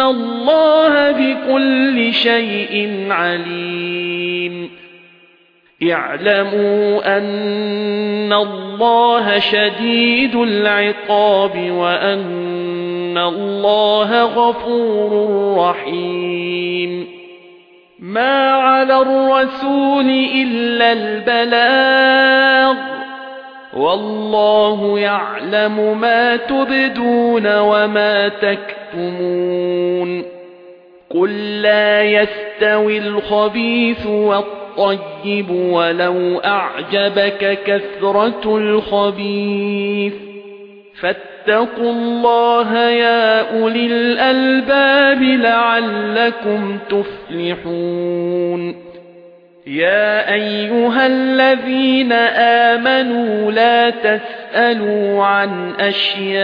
الله بكل شيء عليم اعلموا أن الله شديد العقاب وأن الله غفور رحيم ما على الرسول إلا البلاغ والله يعلم ما تبدون وما تكتمون. قل لا يستوي الخبيث والطيب ولو أعجبك كثرة الخبيث. فاتقوا الله يا أولي الألباب لعلكم تفلحون. يا أيها الذين آمنوا لا تسألوا عن أشياء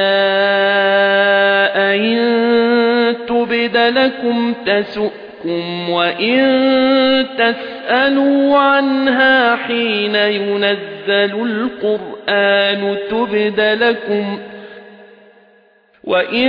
إن تبد لكم تسؤكم وإن تسألوا عنها حين ينزل القرآن تبد لكم وَإِن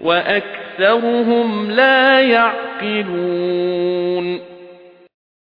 وَأَكْثَرُهُمْ لَا يَعْقِلُونَ